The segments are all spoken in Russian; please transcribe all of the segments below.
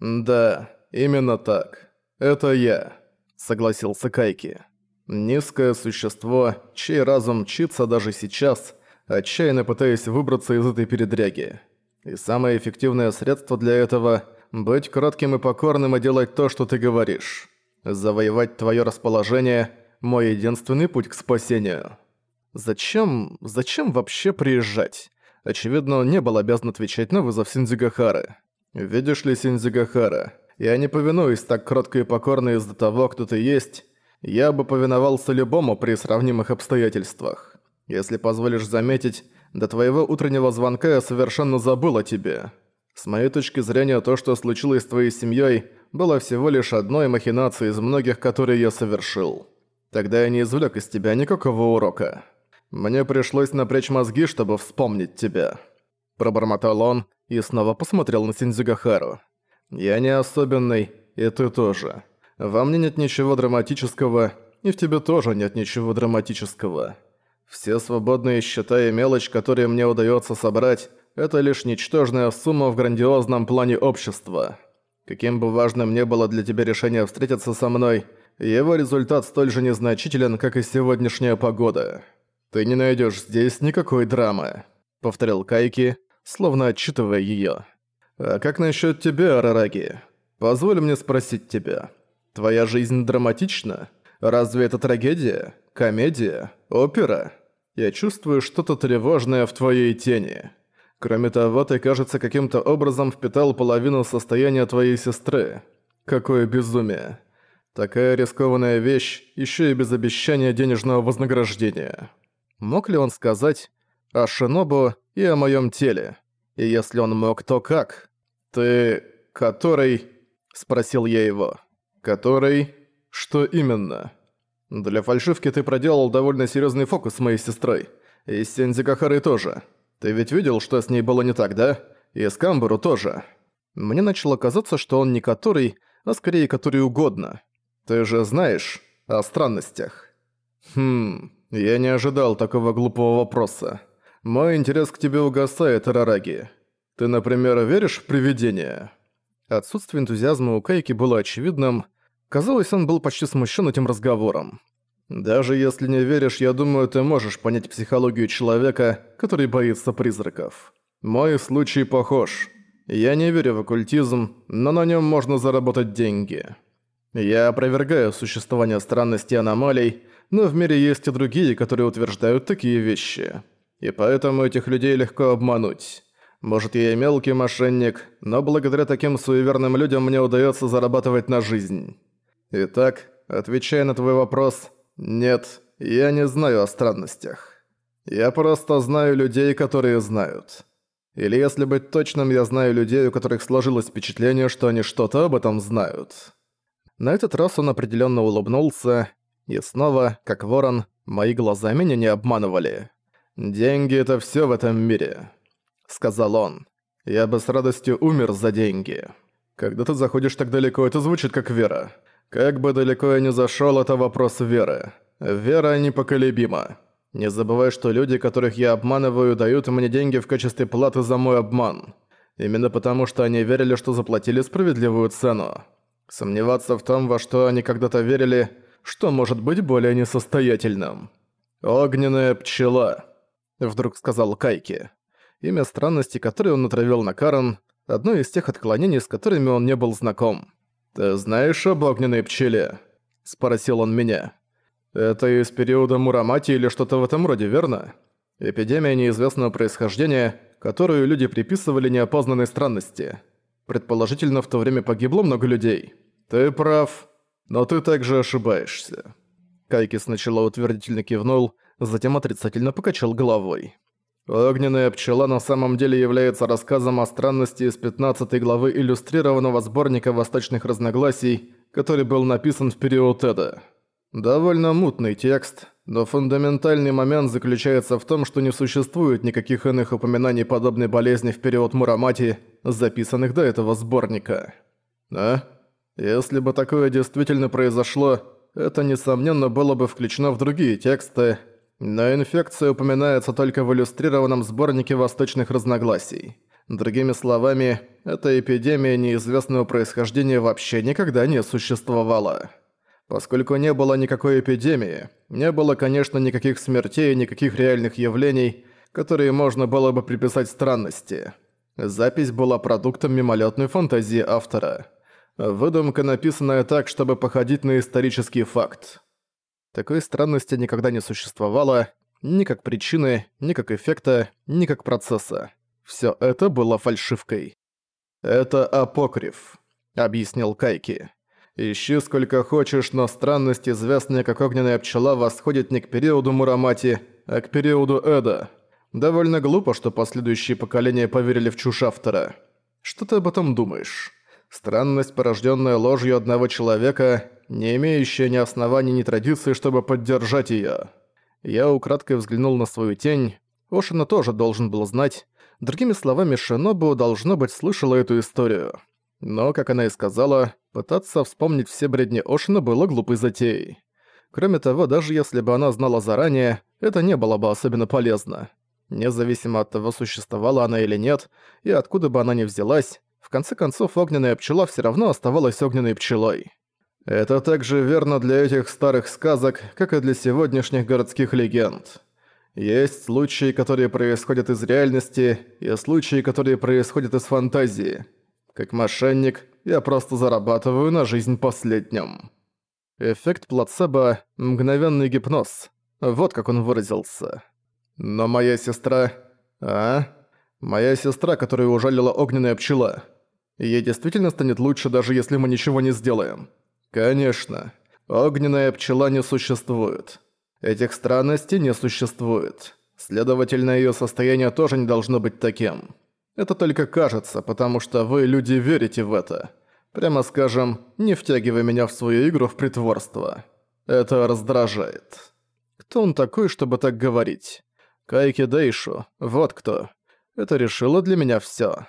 «Да, именно так. Это я», — согласился Кайки. «Низкое существо, чей разум мчится даже сейчас, отчаянно пытаясь выбраться из этой передряги. И самое эффективное средство для этого — быть кротким и покорным и делать то, что ты говоришь. Завоевать твое расположение — мой единственный путь к спасению». Зачем... зачем вообще приезжать? Очевидно, он не был обязан отвечать на вызов Синдзигахары. «Видишь ли, Синдзигахара, я не повинуюсь так кротко и покорно из-за того, кто ты есть. Я бы повиновался любому при сравнимых обстоятельствах. Если позволишь заметить, до твоего утреннего звонка я совершенно забыл о тебе. С моей точки зрения, то, что случилось с твоей семьей, было всего лишь одной махинацией из многих, которые я совершил. Тогда я не извлек из тебя никакого урока. Мне пришлось напрячь мозги, чтобы вспомнить тебя». Пробормотал он и снова посмотрел на Синдзюгахару. «Я не особенный, и ты тоже. Во мне нет ничего драматического, и в тебе тоже нет ничего драматического. Все свободные счета и мелочь, которые мне удается собрать, это лишь ничтожная сумма в грандиозном плане общества. Каким бы важным ни было для тебя решение встретиться со мной, его результат столь же незначителен, как и сегодняшняя погода. Ты не найдешь здесь никакой драмы», — повторил Кайки, словно отчитывая её. «А как насчёт тебя, Арараги? Позволь мне спросить тебя. Твоя жизнь драматична? Разве это трагедия? Комедия? Опера? Я чувствую что-то тревожное в твоей тени. Кроме того, ты, кажется, каким-то образом впитал половину состояния твоей сестры. Какое безумие. Такая рискованная вещь, ещё и без обещания денежного вознаграждения. Мог ли он сказать о Шинобу и о моем теле. И если он мог, то как? Ты... который... Спросил я его. Который... Что именно? Для фальшивки ты проделал довольно серьезный фокус с моей сестрой. И с Сензи Кахарой тоже. Ты ведь видел, что с ней было не так, да? И с Камбару тоже. Мне начало казаться, что он не который, а скорее который угодно. Ты же знаешь о странностях. Хм, я не ожидал такого глупого вопроса. Мой интерес к тебе угасает, Рараги. Ты, например, веришь в привидения?» Отсутствие энтузиазма у Кайки было очевидным. Казалось, он был почти смущен этим разговором. «Даже если не веришь, я думаю, ты можешь понять психологию человека, который боится призраков. Мой случай похож. Я не верю в оккультизм, но на нем можно заработать деньги. Я опровергаю существование странностей и аномалий, но в мире есть и другие, которые утверждают такие вещи». И поэтому этих людей легко обмануть. Может, я и мелкий мошенник, но благодаря таким суеверным людям мне удается зарабатывать на жизнь. Итак, отвечая на твой вопрос, нет, я не знаю о странностях. Я просто знаю людей, которые знают. Или если быть точным, я знаю людей, у которых сложилось впечатление, что они что-то об этом знают. На этот раз он определенно улыбнулся, и снова, как ворон, мои глаза меня не обманывали. «Деньги — это всё в этом мире», — сказал он. «Я бы с радостью умер за деньги. Когда ты заходишь так далеко, это звучит как вера. Как бы далеко я ни зашёл, это вопрос веры. Вера непоколебима. Не забывай, что люди, которых я обманываю, дают мне деньги в качестве платы за мой обман. Именно потому, что они верили, что заплатили справедливую цену. Сомневаться в том, во что они когда-то верили, что может быть более несостоятельным. Огненная пчела». Вдруг сказал Кайки. Имя странности, которое он натравил на Карен, одно из тех отклонений, с которыми он не был знаком. «Ты знаешь об огненной пчеле?» – спросил он меня. «Это из периода Мурамати или что-то в этом роде, верно? Эпидемия неизвестного происхождения, которую люди приписывали неопознанной странности. Предположительно, в то время погибло много людей. Ты прав, но ты также ошибаешься». Кайки сначала утвердительно кивнул, затем отрицательно покачал головой. «Огненная пчела на самом деле является рассказом о странности из 15 главы иллюстрированного сборника восточных разногласий, который был написан в период Эда. Довольно мутный текст, но фундаментальный момент заключается в том, что не существует никаких иных упоминаний подобной болезни в период Мурамати, записанных до этого сборника. А? Если бы такое действительно произошло, это, несомненно, было бы включено в другие тексты, но инфекция упоминается только в иллюстрированном сборнике восточных разногласий. Другими словами, эта эпидемия неизвестного происхождения вообще никогда не существовала. Поскольку не было никакой эпидемии, не было, конечно, никаких смертей и никаких реальных явлений, которые можно было бы приписать странности. Запись была продуктом мимолетной фантазии автора. Выдумка, написанная так, чтобы походить на исторический факт. Такой странности никогда не существовало, ни как причины, ни как эффекта, ни как процесса. Всё это было фальшивкой. «Это апокриф», — объяснил Кайки. «Ищи сколько хочешь, но странность, известная как огненная пчела, восходит не к периоду Мурамати, а к периоду Эда. Довольно глупо, что последующие поколения поверили в чушь автора. Что ты об этом думаешь? Странность, порожденная ложью одного человека, не имеющая ни оснований, ни традиции, чтобы поддержать её. Я украдкой взглянул на свою тень. Ошина тоже должен был знать, Другими словами, Шинобу, должно быть, слышала эту историю. Но, как она и сказала, пытаться вспомнить все бредни Ошина было глупой затеей. Кроме того, даже если бы она знала заранее, это не было бы особенно полезно. Независимо от того, существовала она или нет, и откуда бы она ни взялась, конце концов огненная пчела все равно оставалась огненной пчелой. Это также верно для этих старых сказок, как и для сегодняшних городских легенд. Есть случаи, которые происходят из реальности, и случаи, которые происходят из фантазии. Как мошенник, я просто зарабатываю на жизнь последним. Эффект плацебо – мгновенный гипноз. Вот как он выразился. Но моя сестра... А? Моя сестра, которую ужалила огненная пчела. Ей действительно станет лучше, даже если мы ничего не сделаем. Конечно. Огненная пчела не существует. Этих странностей не существует. Следовательно, её состояние тоже не должно быть таким. Это только кажется, потому что вы, люди, верите в это. Прямо скажем, не втягивай меня в свою игру в притворство. Это раздражает. Кто он такой, чтобы так говорить? Кайки Дейшу, вот кто. Это решило для меня всё.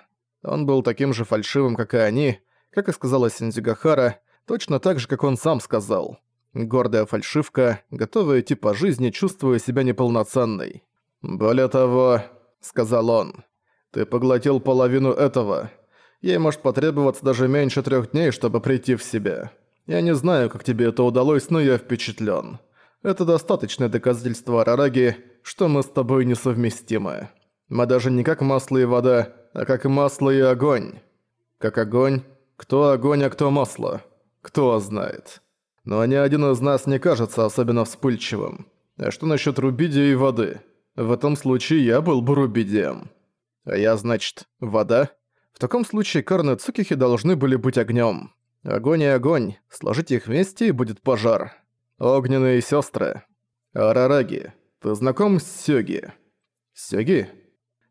Он был таким же фальшивым, как и они, как и сказала Синдзюгахара, точно так же, как он сам сказал. Гордая фальшивка, готовая идти по жизни, чувствуя себя неполноценной. «Более того», — сказал он, — «ты поглотил половину этого. Ей может потребоваться даже меньше трех дней, чтобы прийти в себя. Я не знаю, как тебе это удалось, но я впечатлен. Это достаточное доказательство Арараги, что мы с тобой несовместимы. Мы даже не как масло и вода, а как масло и огонь. Как огонь? Кто огонь, а кто масло? Кто знает?» но ни один из нас не кажется особенно вспыльчивым. А что насчет рубидия и воды? В этом случае я был бы рубидием. А я, значит, вода? В таком случае Карны Цукихи должны были быть огнем. Огонь и огонь, сложите их вместе и будет пожар. Огненные сестры. Арараги, ты знаком с Сёги? Сёги?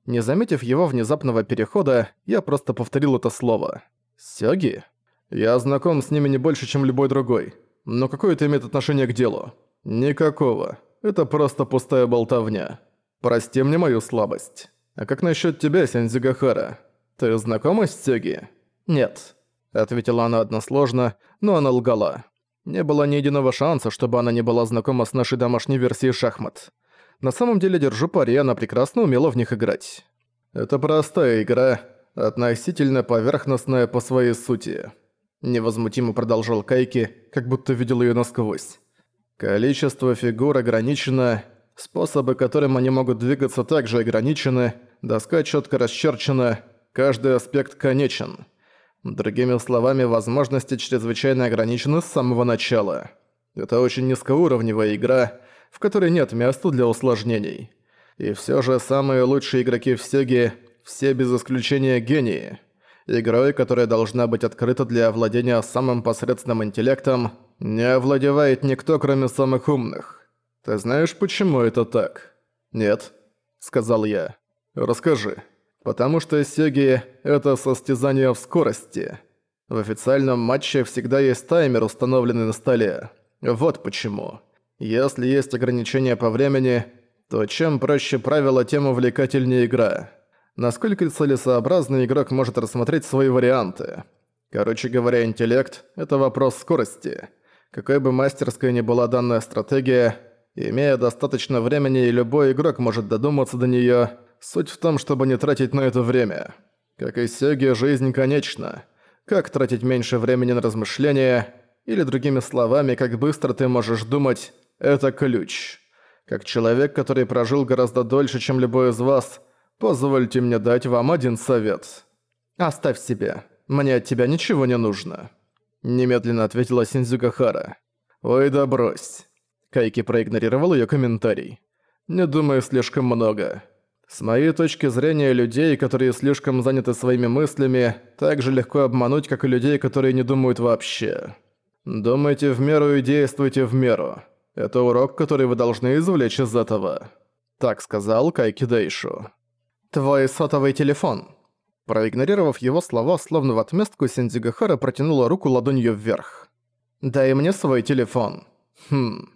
Не заметив его внезапного перехода, я просто повторил это слово. Сёги? Я знаком с ними не больше, чем любой другой. Но какое это имеет отношение к делу? Никакого. Это просто пустая болтовня. Прости мне мою слабость. А как насчет тебя, Сензигахара? Ты знакома с Сёги? Нет. Ответила она односложно, но она лгала. Не было ни единого шанса, чтобы она не была знакома с нашей домашней версией шахмат. На самом деле, держу пари, она прекрасно умела в них играть. Это простая игра, относительно поверхностная по своей сути. Невозмутимо продолжал Кайки, как будто видел её насквозь. Количество фигур ограничено, способы, которым они могут двигаться, также ограничены, доска чётко расчерчена, каждый аспект конечен. Другими словами, возможности чрезвычайно ограничены с самого начала. Это очень низкоуровневая игра, в которой нет места для усложнений. И всё же самые лучшие игроки в Сеге, все без исключения гении – игрой, которая должна быть открыта для овладения самым посредственным интеллектом, не овладевает никто, кроме самых умных. Ты знаешь, почему это так? Нет, сказал я. Расскажи. Потому что Сеги — это состязание в скорости. В официальном матче всегда есть таймер, установленный на столе. Вот почему. Если есть ограничения по времени, то чем проще правила, тем увлекательнее игра насколько целесообразно игрок может рассмотреть свои варианты. Короче говоря, интеллект – это вопрос скорости. Какой бы мастерской ни была данная стратегия, имея достаточно времени, любой игрок может додуматься до неё, суть в том, чтобы не тратить на это время. Как и Сёги, жизнь конечна. Как тратить меньше времени на размышления, или другими словами, как быстро ты можешь думать, это ключ. Как человек, который прожил гораздо дольше, чем любой из вас, позвольте мне дать вам один совет. Оставь себе. Мне от тебя ничего не нужно. Немедленно ответила Синдзюгахара. Ой, да брось. Кайки проигнорировал её комментарий. Не думаю слишком много. С моей точки зрения, людей, которые слишком заняты своими мыслями, так же легко обмануть, как и людей, которые не думают вообще. Думайте в меру и действуйте в меру. Это урок, который вы должны извлечь из этого. Так сказал Кайки Дэйшу. Твой сотовый телефон. Проигнорировав его слова, словно в отместку, Синдзигахара протянула руку ладонью вверх. «Дай мне свой телефон». Хм.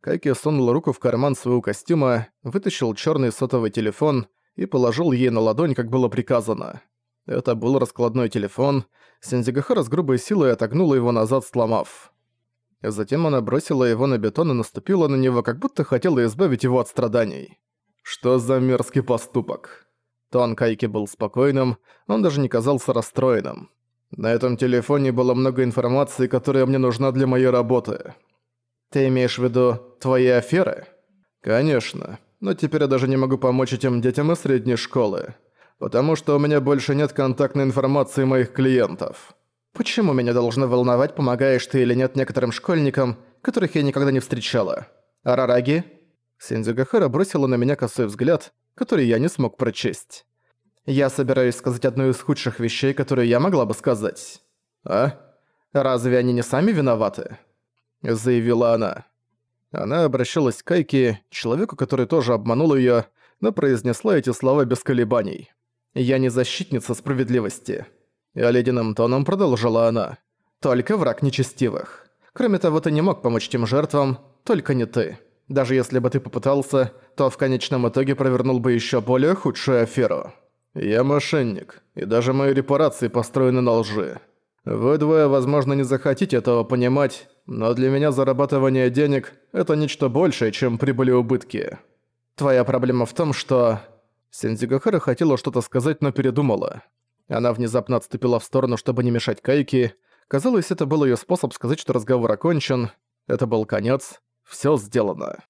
Кайки сунул руку в карман своего костюма, вытащил черный сотовый телефон и положил ей на ладонь, как было приказано. Это был раскладной телефон. Синдзигахара с грубой силой отогнула его назад, сломав. Затем она бросила его на бетон и наступила на него, как будто хотела избавить его от страданий. Что за мерзкий поступок? Тон Кайки был спокойным, он даже не казался расстроенным. На этом телефоне было много информации, которая мне нужна для моей работы. Ты имеешь в виду твои аферы? Конечно. Но теперь я даже не могу помочь этим детям из средней школы. Потому что у меня больше нет контактной информации моих клиентов. Почему меня должно волновать, помогаешь ты или нет некоторым школьникам, которых я никогда не встречала? Арараги? Синдзюгахара бросила на меня косой взгляд, который я не смог прочесть. Я собираюсь сказать одну из худших вещей, которые я могла бы сказать. А? Разве они не сами виноваты? заявила она. Она обращалась к Кайке, человеку, который тоже обманул её, но произнесла эти слова без колебаний. «Я не защитница справедливости». И ледяным тоном продолжила она. «Только враг нечестивых. Кроме того, ты не мог помочь тем жертвам, только не ты. Даже если бы ты попытался, то в конечном итоге провернул бы ещё более худшую аферу. Я мошенник, и даже мои репарации построены на лжи. Вы двое, возможно, не захотите этого понимать, но для меня зарабатывание денег – это нечто большее, чем прибыли убытки. Твоя проблема в том, что... Сензигахара хотела что-то сказать, но передумала. Она внезапно отступила в сторону, чтобы не мешать Кайки. Казалось, это был её способ сказать, что разговор окончен. Это был конец. Всё сделано.